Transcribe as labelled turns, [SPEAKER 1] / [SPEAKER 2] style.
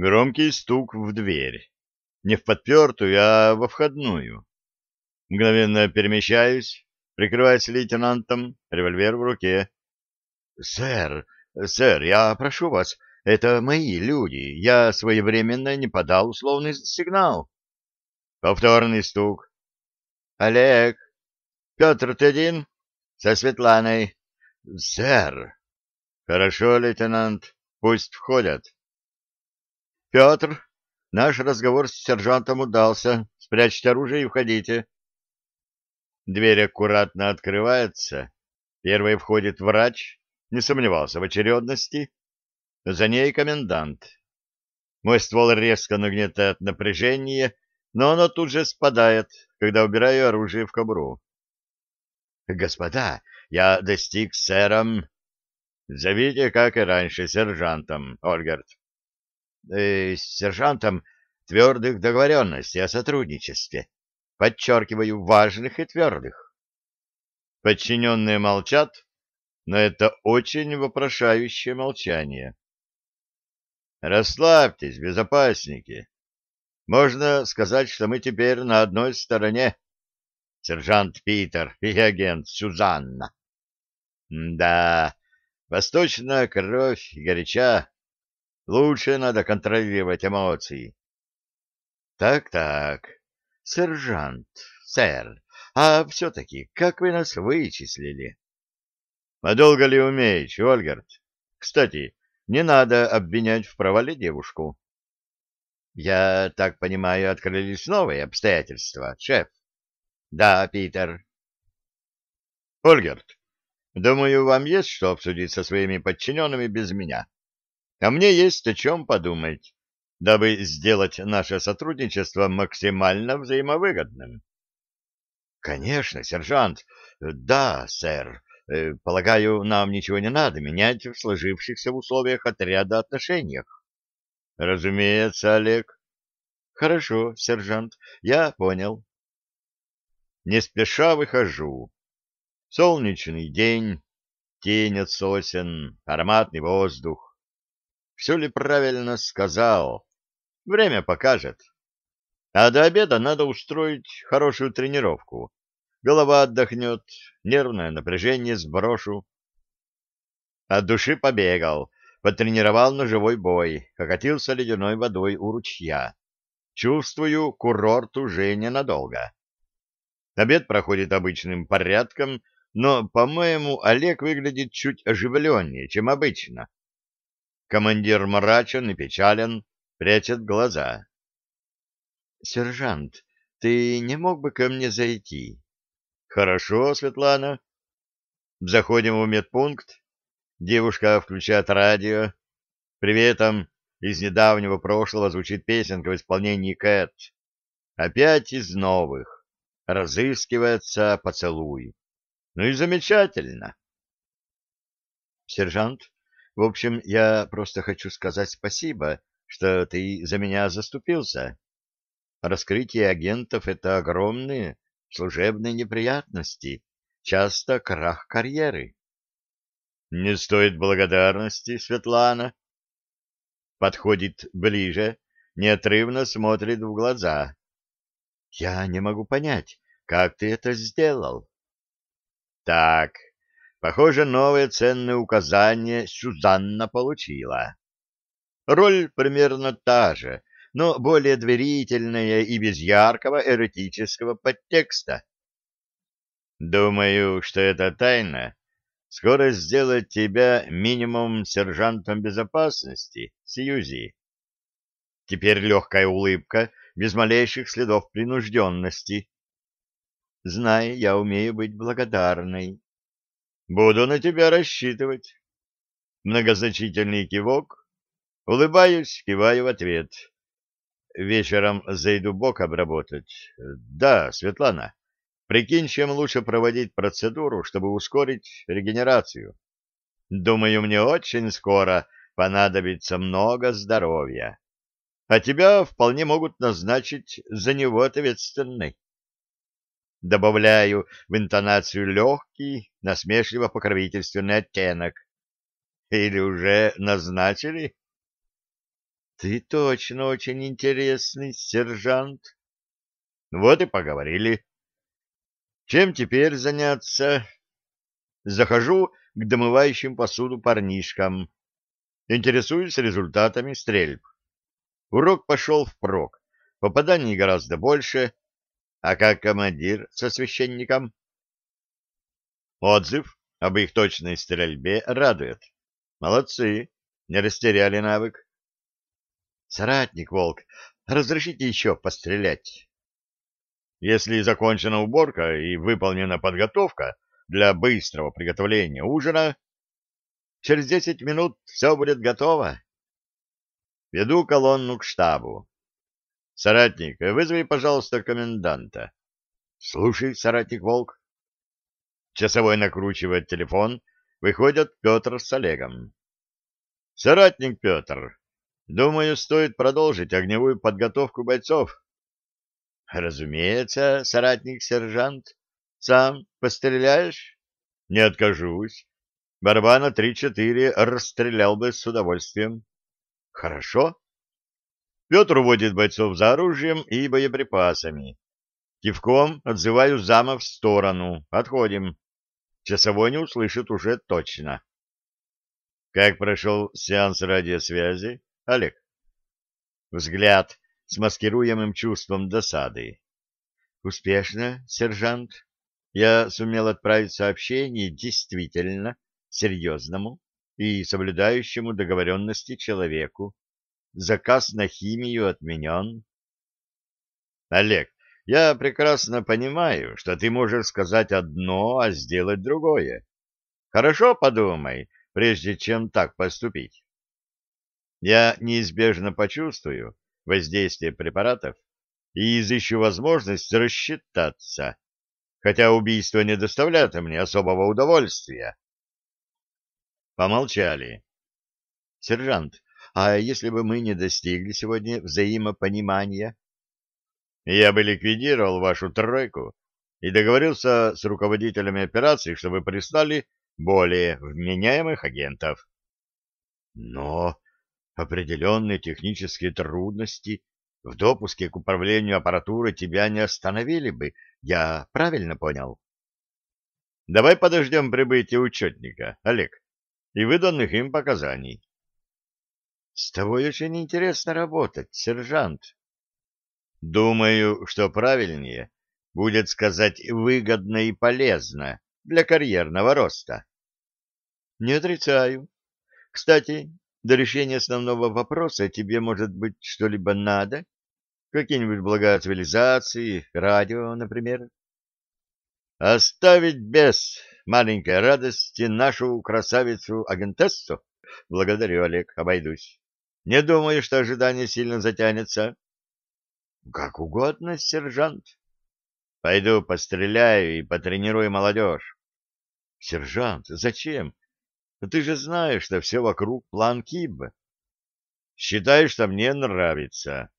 [SPEAKER 1] Громкий стук в дверь. Не в подпертую, а во входную. Мгновенно перемещаюсь, прикрываясь лейтенантом, револьвер в руке. — Сэр, сэр, я прошу вас, это мои люди. Я своевременно не подал условный сигнал. Повторный стук. — Олег. Петр, ты один? Со Светланой. — Сэр. — Хорошо, лейтенант. Пусть входят. — Петр, наш разговор с сержантом удался. Спрячьте оружие и входите. Дверь аккуратно открывается. Первой входит врач, не сомневался в очередности. За ней комендант. Мой ствол резко нагнетает напряжение, но оно тут же спадает, когда убираю оружие в кобуру. «Господа, я достиг сэром...» «Зовите, как и раньше, сержантом, Ольгард». «Э, «С сержантом твердых договоренностей о сотрудничестве. Подчеркиваю, важных и твердых». Подчиненные молчат, но это очень вопрошающее молчание. «Расслабьтесь, безопасники. Можно сказать, что мы теперь на одной стороне. Сержант Питер и агент Сюзанна. Да, восточная кровь горяча. Лучше надо контролировать эмоции. Так-так, сержант, сэр, а все-таки как вы нас вычислили? А долго ли умеешь, Ольгард? Кстати, не надо обвинять в провале девушку. Я так понимаю, открылись новые обстоятельства, шеф? Да, Питер. Ольгерт, думаю, вам есть что обсудить со своими подчиненными без меня. А мне есть о чем подумать, дабы сделать наше сотрудничество максимально взаимовыгодным. Конечно, сержант. Да, сэр. Э, полагаю, нам ничего не надо менять в сложившихся в условиях отряда отношениях. Разумеется, Олег. Хорошо, сержант, я понял. Не спеша выхожу. Солнечный день, тень от сосен, ароматный воздух. Все ли правильно сказал? Время покажет. А до обеда надо устроить хорошую тренировку. Голова отдохнет, нервное напряжение сброшу. От души побегал, потренировал ножевой бой, окатился ледяной водой у ручья. Чувствую, курорт уже ненадолго. Обед проходит обычным порядком, но, по-моему, Олег выглядит чуть оживленнее, чем обычно. Командир мрачен и печален, прячет глаза. — Сержант, ты не мог бы ко мне зайти? — Хорошо, Светлана. Заходим в медпункт, Девушка включает радио. Приветом из недавнего прошлого звучит песенка в исполнении Кэт. Опять из новых. Разыскивается поцелуй. Ну и замечательно. Сержант, в общем, я просто хочу сказать спасибо, что ты за меня заступился. Раскрытие агентов — это огромные служебные неприятности, часто крах карьеры. Не стоит благодарности, Светлана. Подходит ближе, неотрывно смотрит в глаза. Я не могу понять, как ты это сделал. Так, похоже, новое ценное указание Сюзанна получила. Роль примерно та же, но более доверительная и без яркого эротического подтекста. Думаю, что это тайна скоро сделать тебя минимум сержантом безопасности, Сьюзи. Теперь легкая улыбка, без малейших следов принужденности. Знай, я умею быть благодарной. Буду на тебя рассчитывать. Многозначительный кивок. Улыбаюсь, киваю в ответ. Вечером зайду бок обработать. Да, Светлана. Прикинь, чем лучше проводить процедуру, чтобы ускорить регенерацию. Думаю, мне очень скоро понадобится много здоровья. А тебя вполне могут назначить за него ответственной. Добавляю в интонацию легкий, насмешливо-покровительственный оттенок. Или уже назначили? Ты точно очень интересный, сержант. Вот и поговорили. Чем теперь заняться? Захожу к домывающим посуду парнишкам. Интересуюсь результатами стрельб. Урок пошел впрок. Попаданий гораздо больше. А как командир со священником? Отзыв об их точной стрельбе радует. Молодцы, не растеряли навык. Соратник Волк, разрешите еще пострелять? Если закончена уборка и выполнена подготовка для быстрого приготовления ужина, через десять минут все будет готово. Веду колонну к штабу. Соратник, вызови, пожалуйста, коменданта. Слушай, соратник Волк. Часовой накручивает телефон, выходят Петр с Олегом. Соратник Петр, думаю, стоит продолжить огневую подготовку бойцов. Разумеется, соратник-сержант. Сам постреляешь? Не откажусь. Барбана три-четыре расстрелял бы с удовольствием. Хорошо. Петр уводит бойцов за оружием и боеприпасами. Кивком отзываю зама в сторону. Отходим. Часовой не услышит уже точно. Как прошел сеанс радиосвязи, Олег? Взгляд с маскируемым чувством досады. Успешно, сержант. Я сумел отправить сообщение действительно серьезному и соблюдающему договоренности человеку. Заказ на химию отменен. Олег, я прекрасно понимаю, что ты можешь сказать одно, а сделать другое. Хорошо подумай, прежде чем так поступить. Я неизбежно почувствую воздействие препаратов и изыщу возможность рассчитаться, хотя убийство не доставляет мне особого удовольствия. Помолчали. Сержант, а если бы мы не достигли сегодня взаимопонимания? Я бы ликвидировал вашу тройку и договорился с руководителями операции, чтобы прислали более вменяемых агентов. Но определенные технические трудности в допуске к управлению аппаратурой тебя не остановили бы. Я правильно понял? Давай подождем прибытия учетника, Олег, и выданных им показаний. С тобой очень интересно работать, сержант. Думаю, что правильнее будет сказать выгодно и полезно для карьерного роста. Не отрицаю. Кстати, до решения основного вопроса тебе, может быть, что-либо надо? Какие-нибудь блага цивилизации, радио, например? Оставить без маленькой радости нашу красавицу-агентессу? Благодарю, Олег, обойдусь. Не думаю, что ожидание сильно затянется. — Как угодно, сержант. — Пойду постреляю и потренирую молодежь. — Сержант, зачем? Ты же знаешь, что все вокруг план Киб. — Считай, что мне нравится.